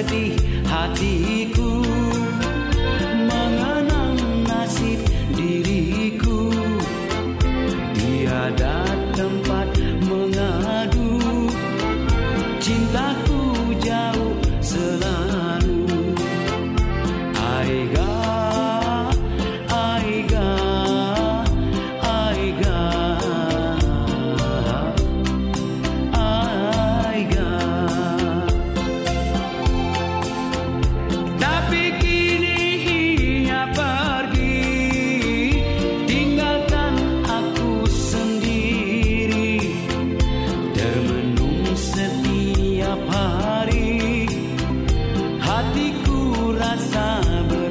sedih la sabre.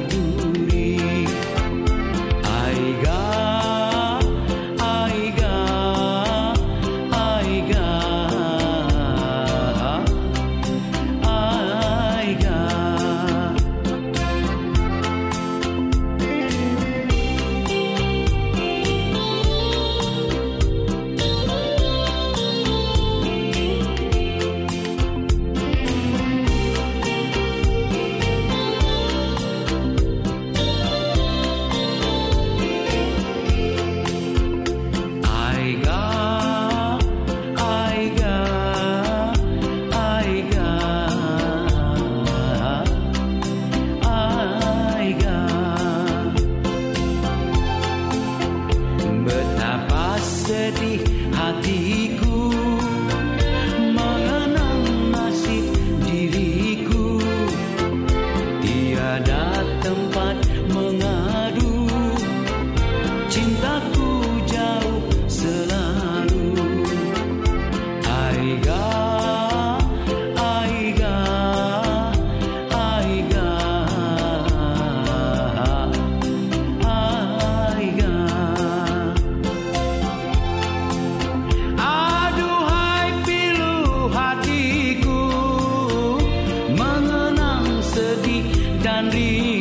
Hatiku sedih dan rindu